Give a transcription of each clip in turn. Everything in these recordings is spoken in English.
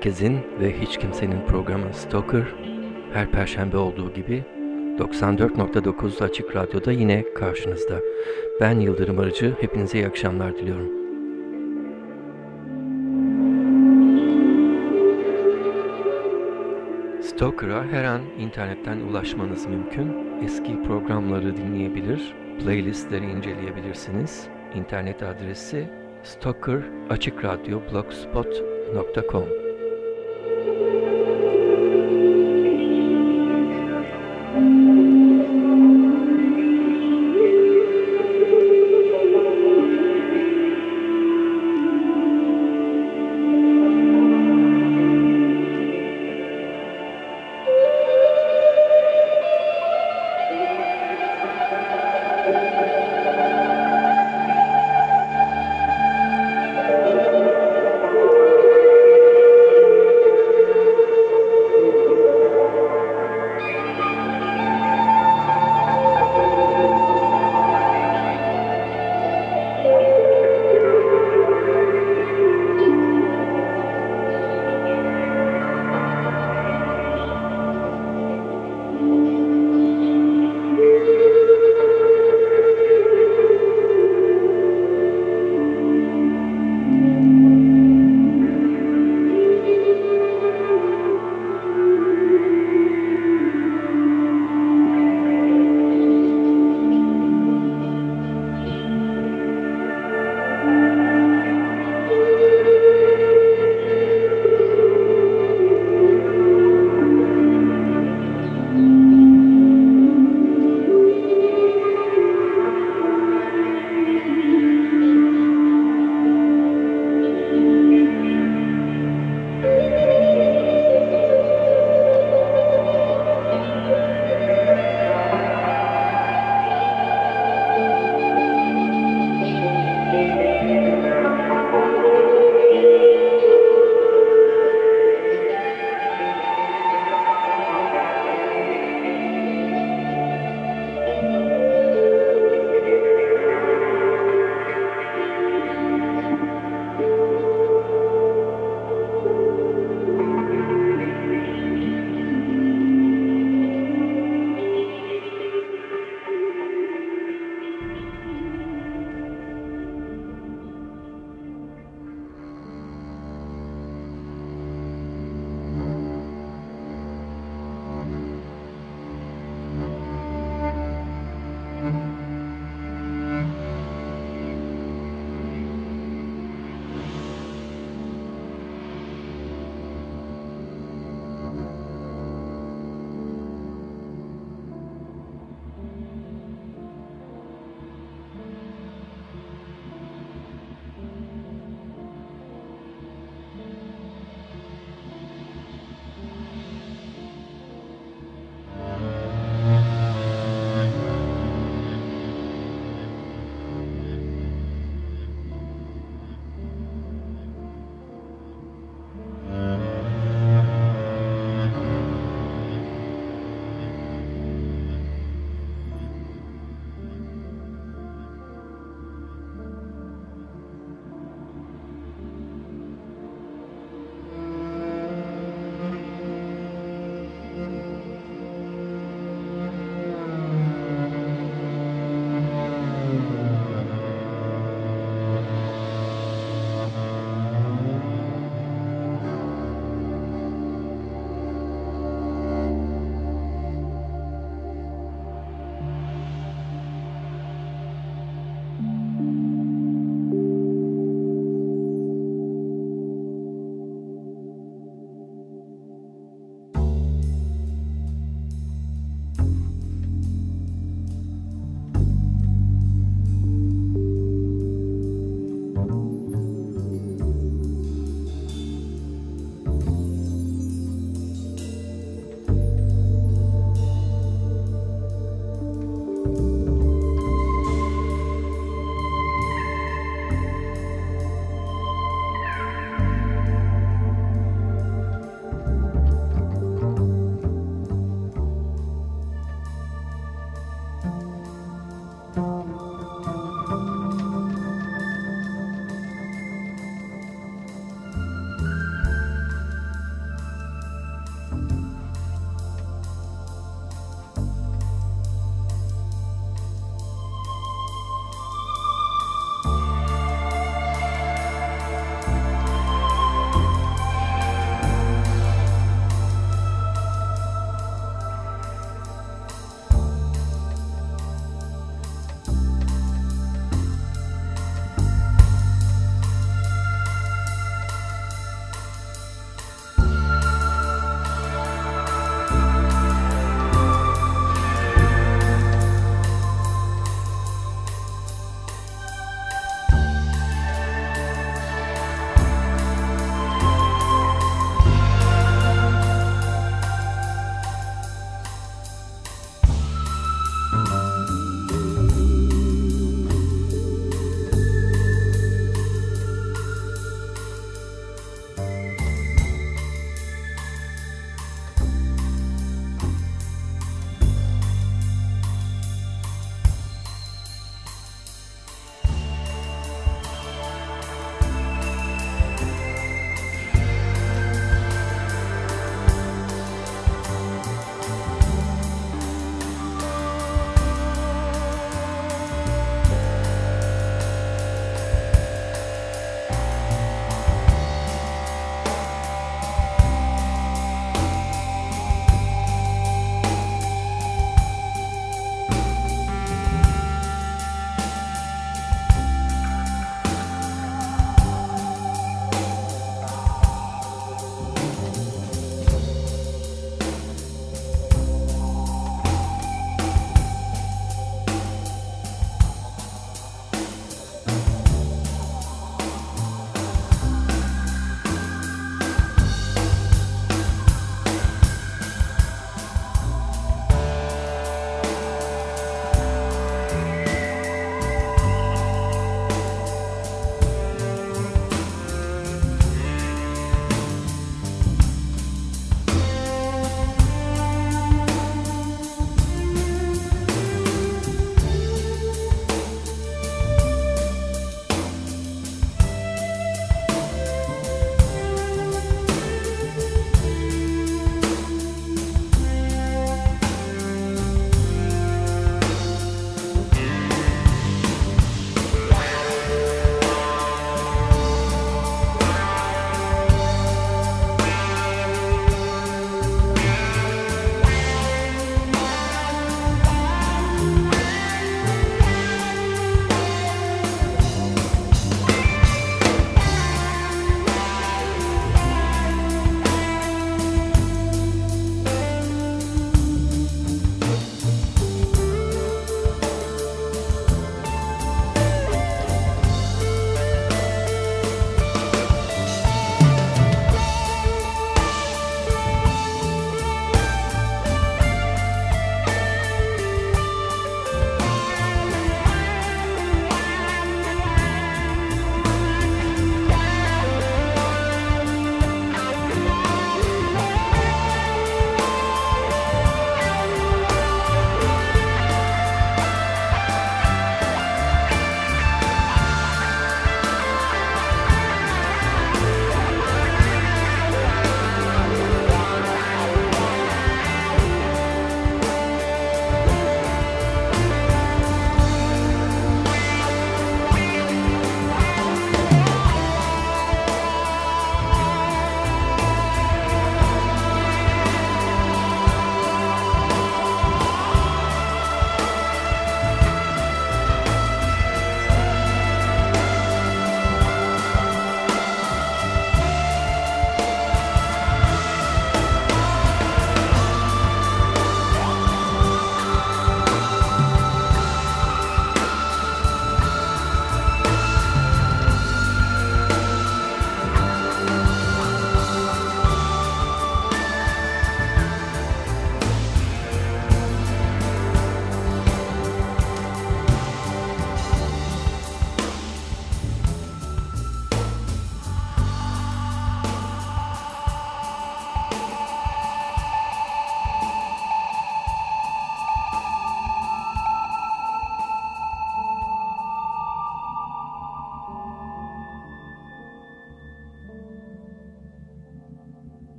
Herkesin ve hiç kimsenin programı Stalker her perşembe olduğu gibi 94.9 Açık Radyo'da yine karşınızda. Ben Yıldırım Arıcı, hepinize iyi akşamlar diliyorum. Stalker'a her an internetten ulaşmanız mümkün. Eski programları dinleyebilir, playlistleri inceleyebilirsiniz. İnternet adresi stalkeraçıkradyo.blogspot.com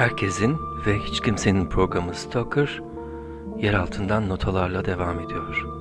Herkesin ve hiç kimsenin programı Stalker yer altından notalarla devam ediyor.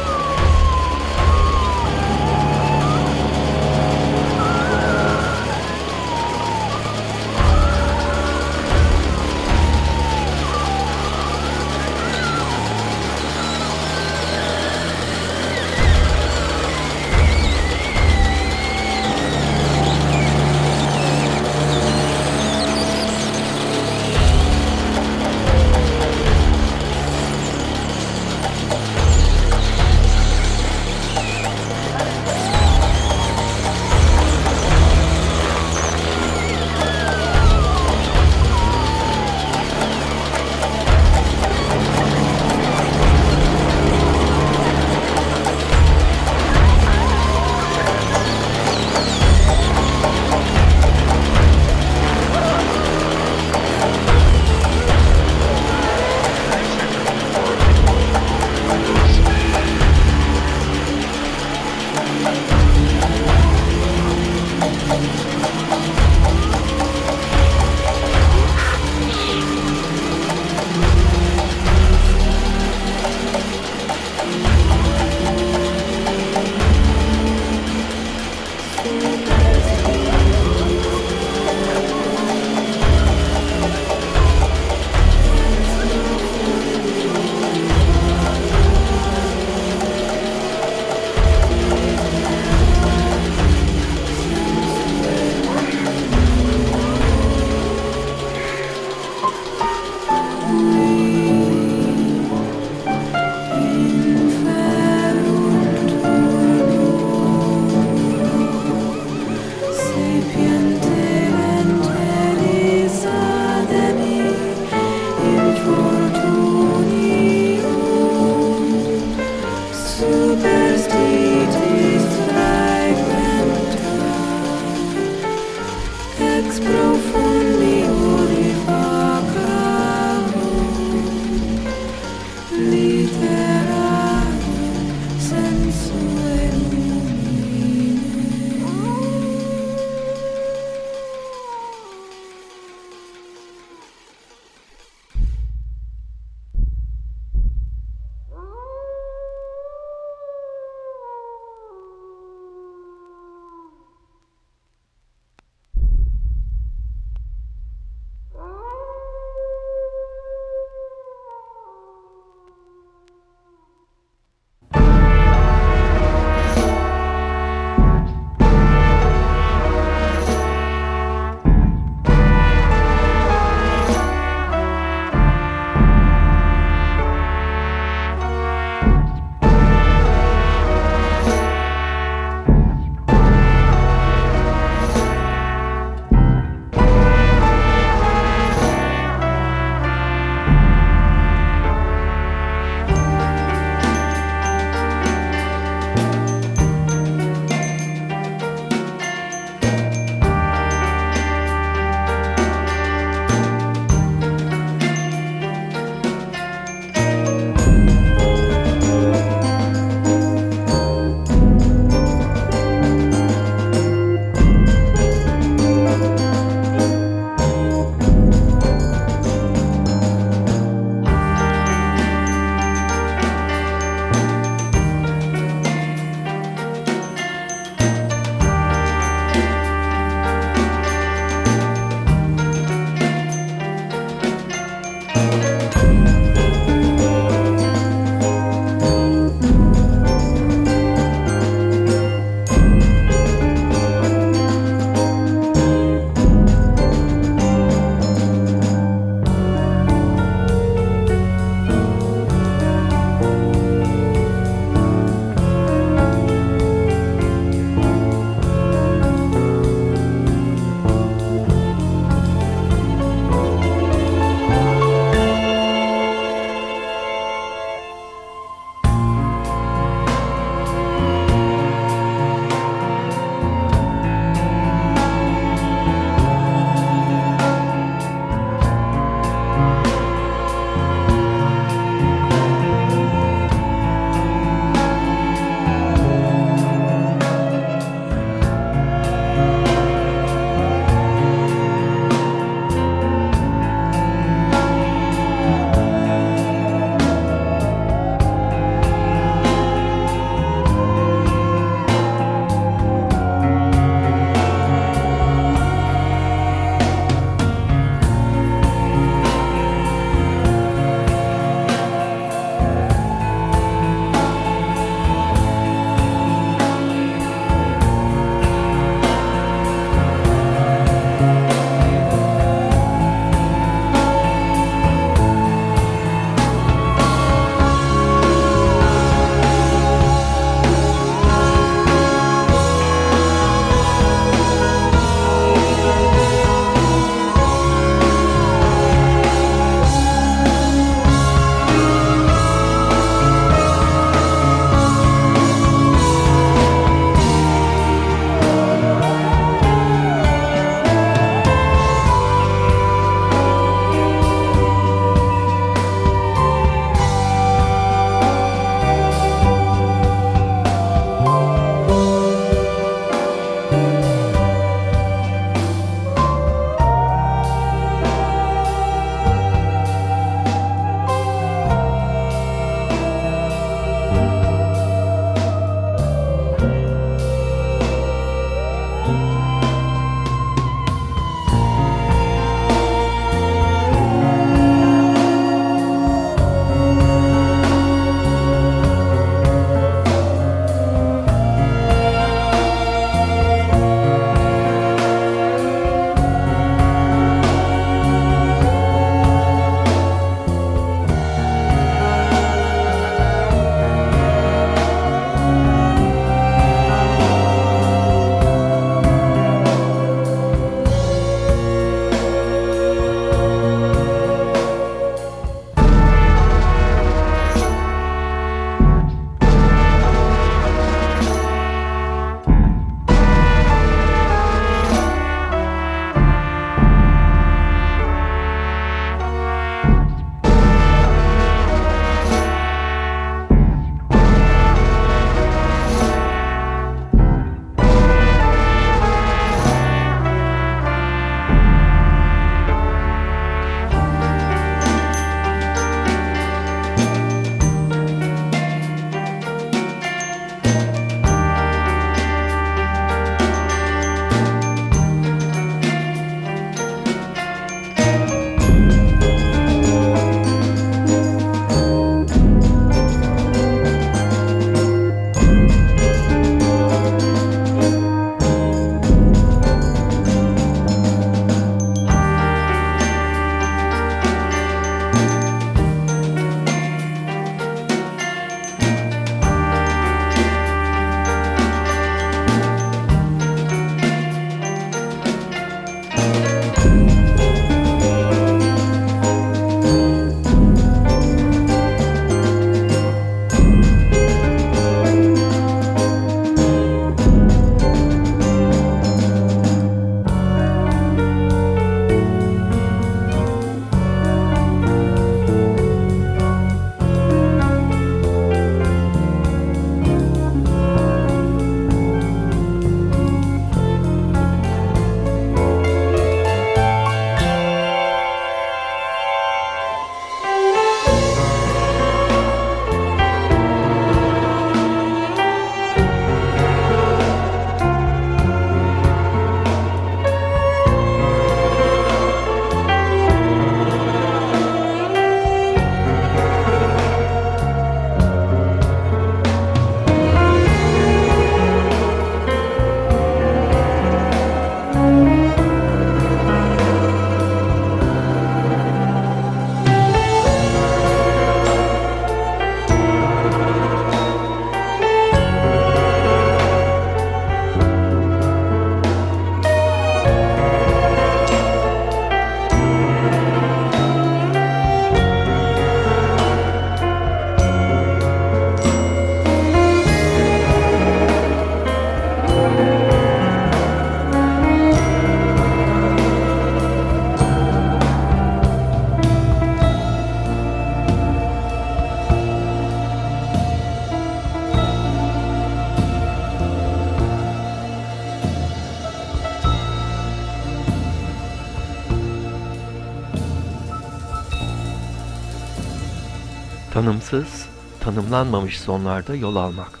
Tanımsız, tanımlanmamış sonlarda yol almak.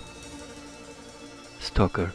Stoker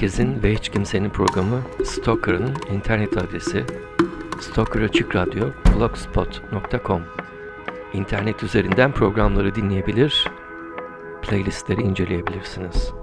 herkesin ve hiç kimsenin programı Stalker'ın internet adresi Stalker Açık Radyo blogspot.com İnternet üzerinden programları dinleyebilir, playlistleri inceleyebilirsiniz.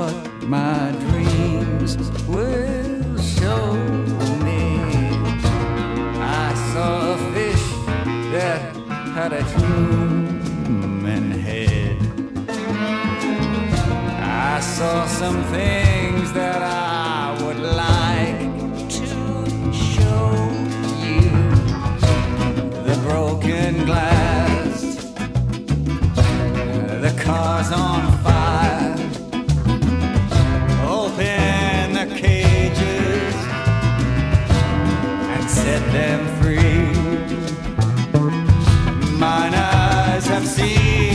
what my dreams will show me. I saw a fish that had a human head. I saw some things that I would like to show you. The broken glass, the cars on fire. assim.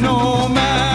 no man.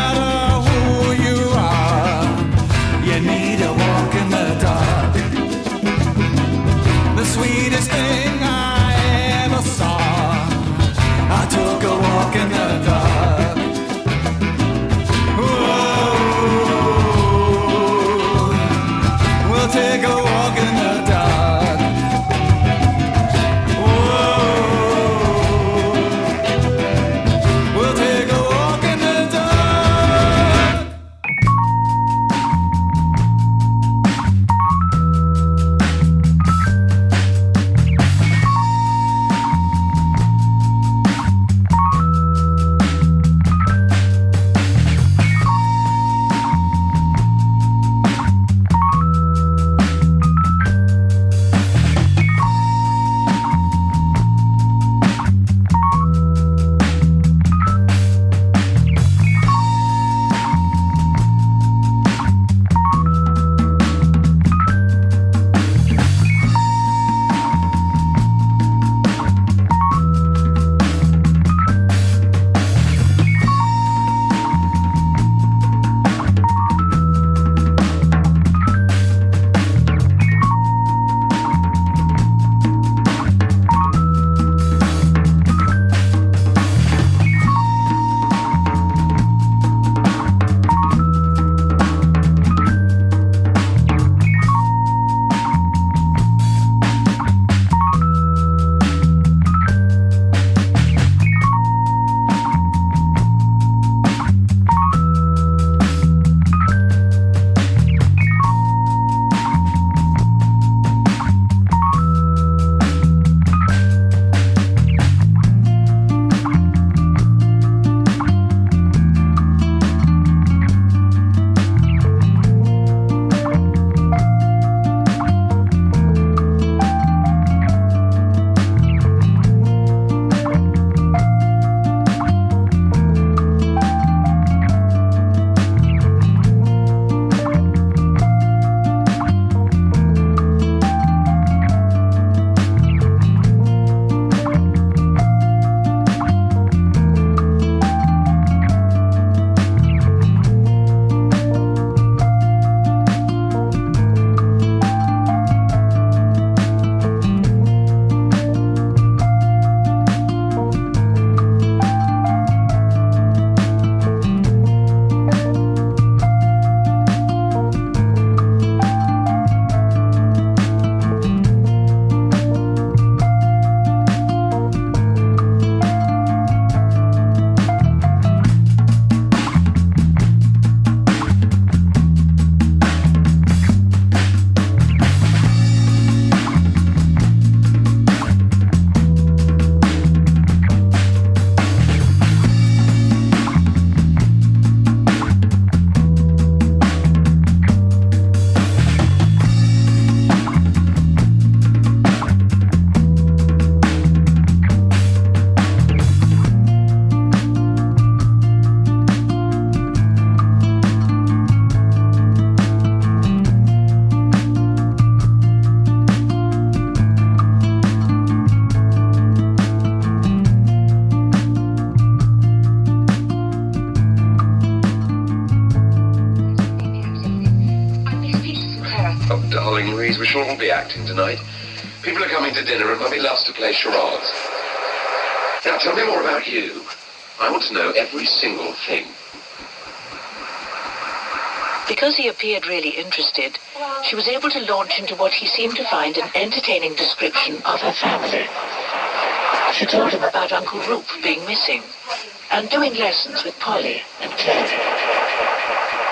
Acting tonight. People are coming to dinner and Mummy loves to play charades. Now tell me more about you. I want to know every single thing. Because he appeared really interested, she was able to launch into what he seemed to find an entertaining description of her family. She told him about Uncle Rupert being missing and doing lessons with Polly and Claire.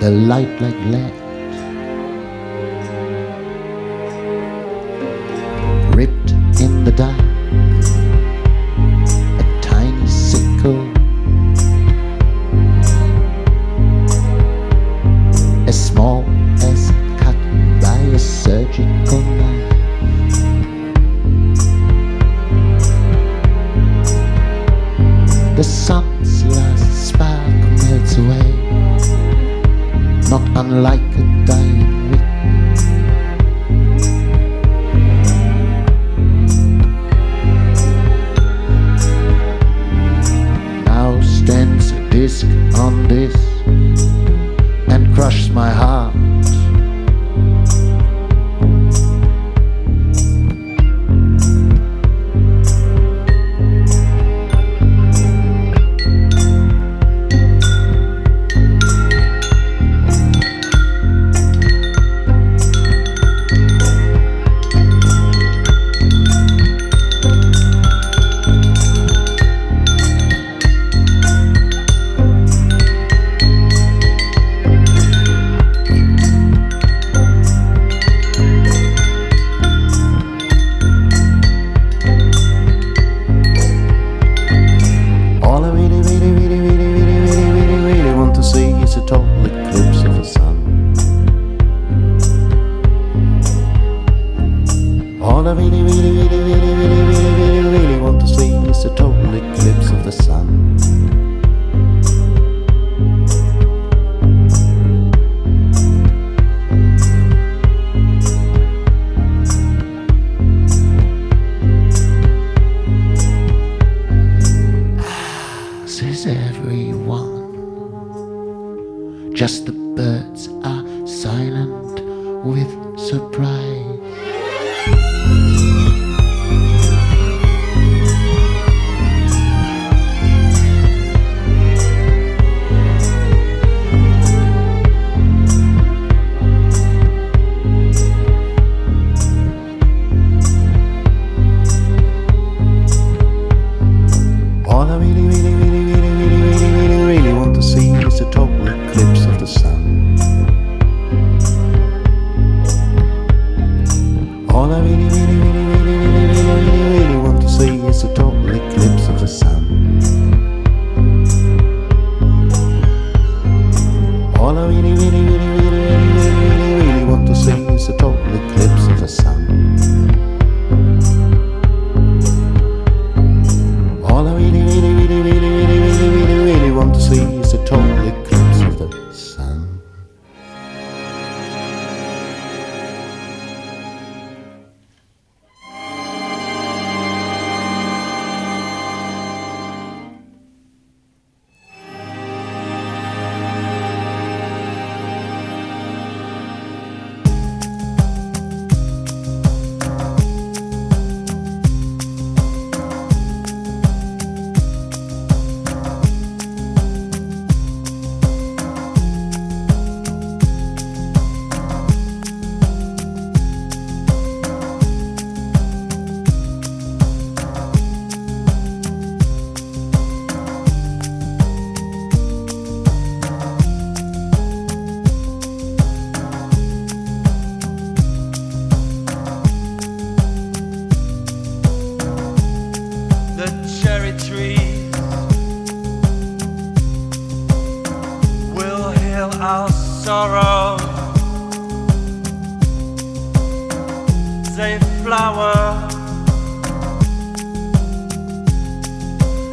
the light like lead. Ripped in the dark, a tiny sickle, as small as cut by a surgical knife. The sun's last spark melts away dying wind. Now stands a disc on this and crushes my heart.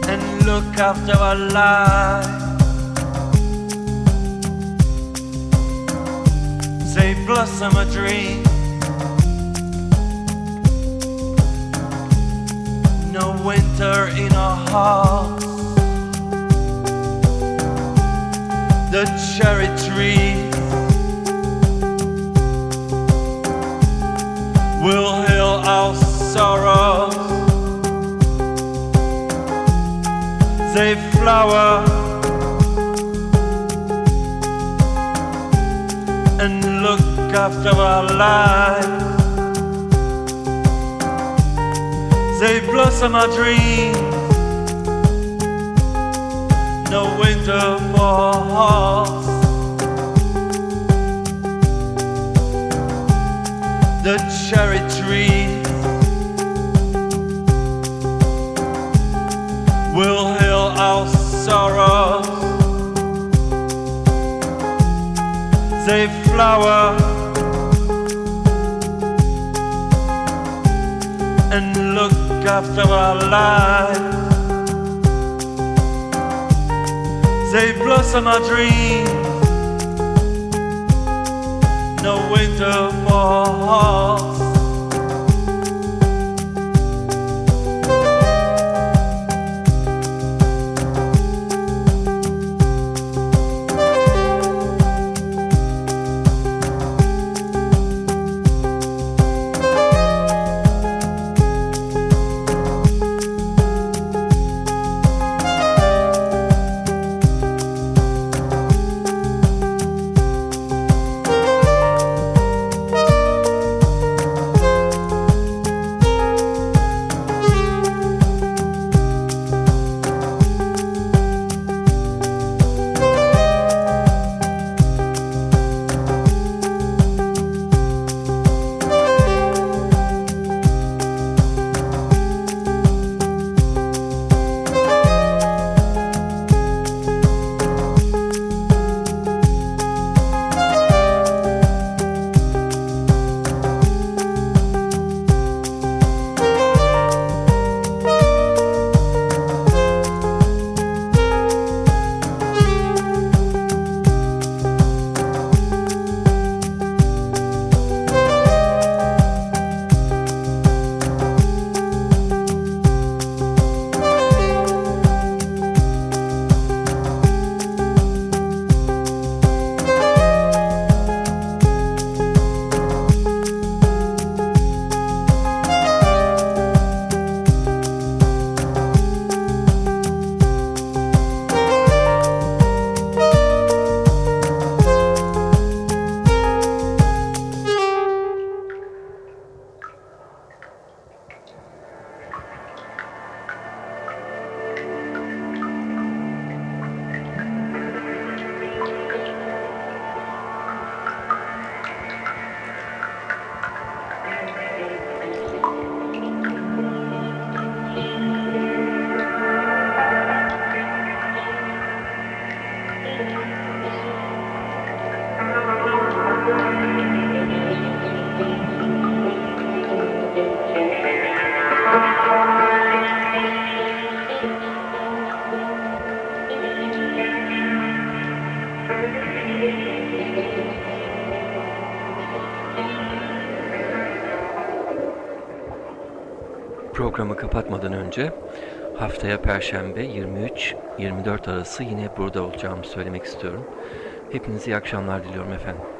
And look after our lives. They blossom a dream. no winter in our hearts. The cherry tree will our sorrows. They flower and look after our lives. They blossom our dreams. No winter for hearts. The cherry tree will heal our sorrows. They flower and look after our lives. They blossom our dreams. no winter falls. Haftaya Perşembe 23-24 arası yine burada olacağımı söylemek istiyorum. Hepinize iyi akşamlar diliyorum efendim.